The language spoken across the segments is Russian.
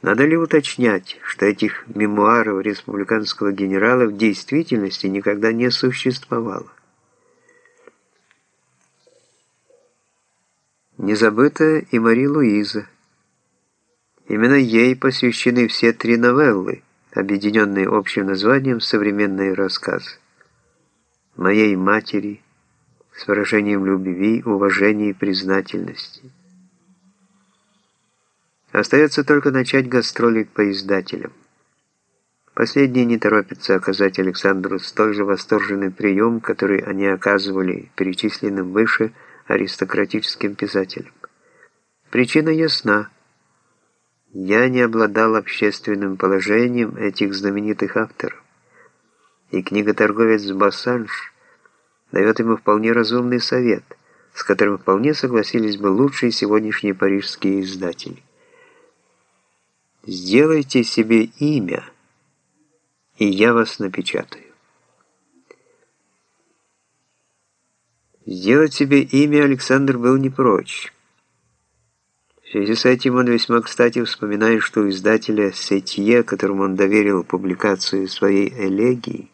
Надо ли уточнять, что этих мемуаров республиканского генерала в действительности никогда не существовало? Не забыта и Мари Луиза. Именно ей посвящены все три новеллы, объединенные общим названием «Современные рассказы». «Моей матери» с выражением любви, уважения и признательности. Остается только начать гастроли по издателям. Последние не торопятся оказать Александру столь же восторженный прием, который они оказывали перечисленным выше аристократическим писателям. Причина ясна. Я не обладал общественным положением этих знаменитых авторов. И книготорговец Бассанж дает ему вполне разумный совет, с которым вполне согласились бы лучшие сегодняшние парижские издатели. Сделайте себе имя, и я вас напечатаю. Сделать себе имя Александр был не прочь. В связи с этим он весьма кстати вспоминает, что у издателя Сетье, которому он доверил публикацию своей элегии,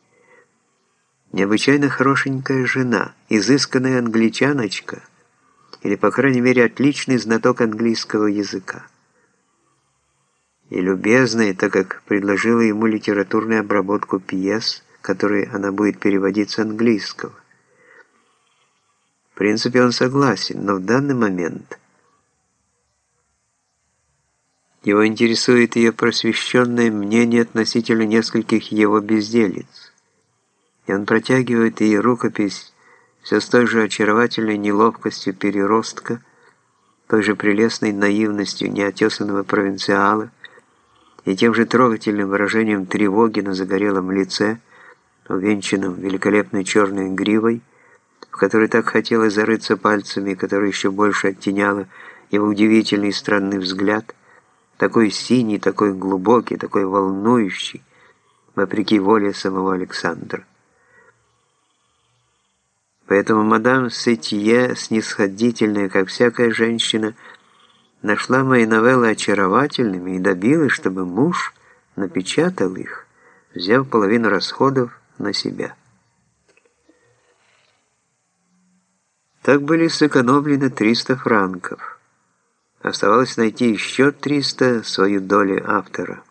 необычайно хорошенькая жена, изысканная англичаночка, или, по крайней мере, отличный знаток английского языка и любезной, так как предложила ему литературную обработку пьес, которые она будет переводить с английского. В принципе, он согласен, но в данный момент его интересует ее просвещенное мнение относительно нескольких его безделиц. И он протягивает ей рукопись все с той же очаровательной неловкостью переростка, той же прелестной наивностью неотесанного провинциала, и тем же трогательным выражением тревоги на загорелом лице, увенчанном великолепной черной гривой, в которой так хотелось зарыться пальцами, которая еще больше оттеняла его удивительный и странный взгляд, такой синий, такой глубокий, такой волнующий, вопреки воле самого Александра. Поэтому мадам Сетье, снисходительная, как всякая женщина, нашла мои новеллы очаровательными и добилась, чтобы муж напечатал их, взяв половину расходов на себя. Так были сэкономлены 300 франков. Оставалось найти еще 300 свою долю автора.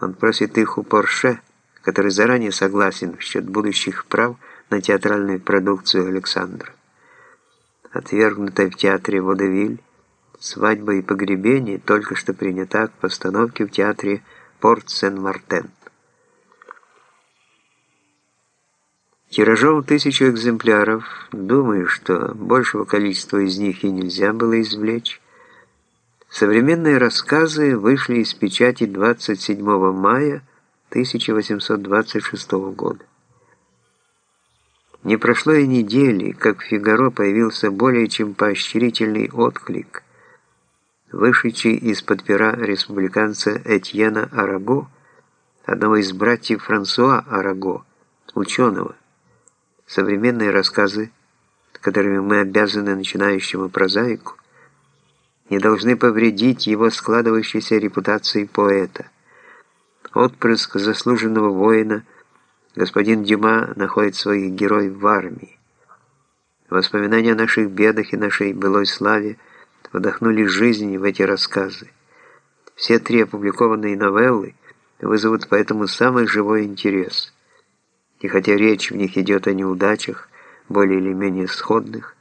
Он просит их у Порше, который заранее согласен в счет будущих прав на театральную продукцию Александра. Отвергнутая в театре Водевиль, свадьба и погребение только что принята к постановке в театре Порт-Сен-Мартен. Тиражом тысячу экземпляров, думаю, что большего количества из них и нельзя было извлечь, современные рассказы вышли из печати 27 мая 1826 года. Не прошло и недели, как в «Фигаро» появился более чем поощрительный отклик – вышедший из-под пера республиканца Этьена Араго, одного из братьев Франсуа Араго, ученого. Современные рассказы, которыми мы обязаны начинающему прозаику, не должны повредить его складывающейся репутации поэта. Отпрыск заслуженного воина, господин Дюма находит своих героев в армии. Воспоминания о наших бедах и нашей былой славе – вдохнули жизнь в эти рассказы. Все три опубликованные новеллы вызовут поэтому самый живой интерес. И хотя речь в них идет о неудачах, более или менее сходных,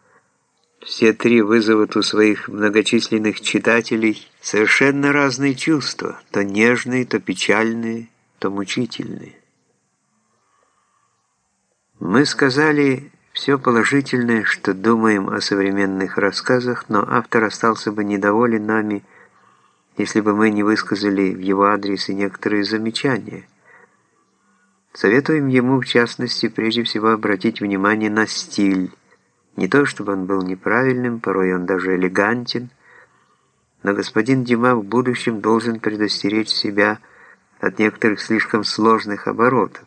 все три вызовут у своих многочисленных читателей совершенно разные чувства, то нежные, то печальные, то мучительные. Мы сказали все положительное, что думаем о современных рассказах, но автор остался бы недоволен нами, если бы мы не высказали в его адрес и некоторые замечания. Советуем ему, в частности, прежде всего обратить внимание на стиль. Не то, чтобы он был неправильным, порой он даже элегантен, но господин Дима в будущем должен предостеречь себя от некоторых слишком сложных оборотов,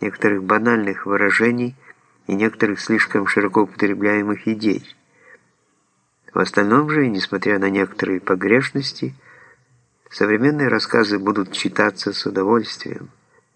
некоторых банальных выражений – и некоторых слишком широко употребляемых идей. В остальном же, несмотря на некоторые погрешности, Современные рассказы будут читаться с удовольствием.